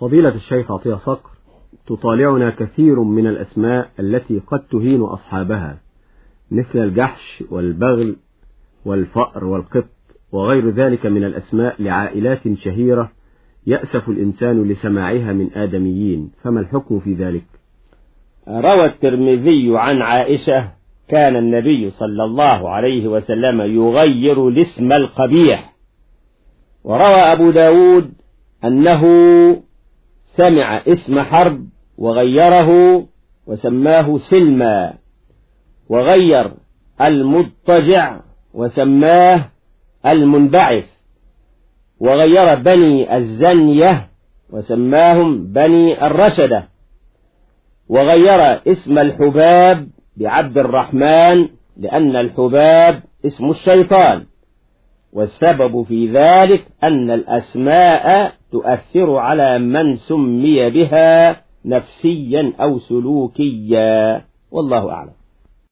فضيلة الشيخ عطية صقر تطالعنا كثير من الأسماء التي قد تهين أصحابها مثل الجحش والبغل والفأر والقط وغير ذلك من الأسماء لعائلات شهيرة يأسف الإنسان لسماعها من آدميين فما الحكم في ذلك؟ روى الترمذي عن عائشة كان النبي صلى الله عليه وسلم يغير الاسم القبيح وروى أبو داود أنه سمع اسم حرب وغيره وسماه سلمى وغير المضطجع وسماه المنبعث وغير بني الزنية وسماهم بني الرشدة وغير اسم الحباب بعبد الرحمن لأن الحباب اسم الشيطان والسبب في ذلك أن الأسماء تؤثر على من سمي بها نفسيا أو سلوكيا. والله أعلم.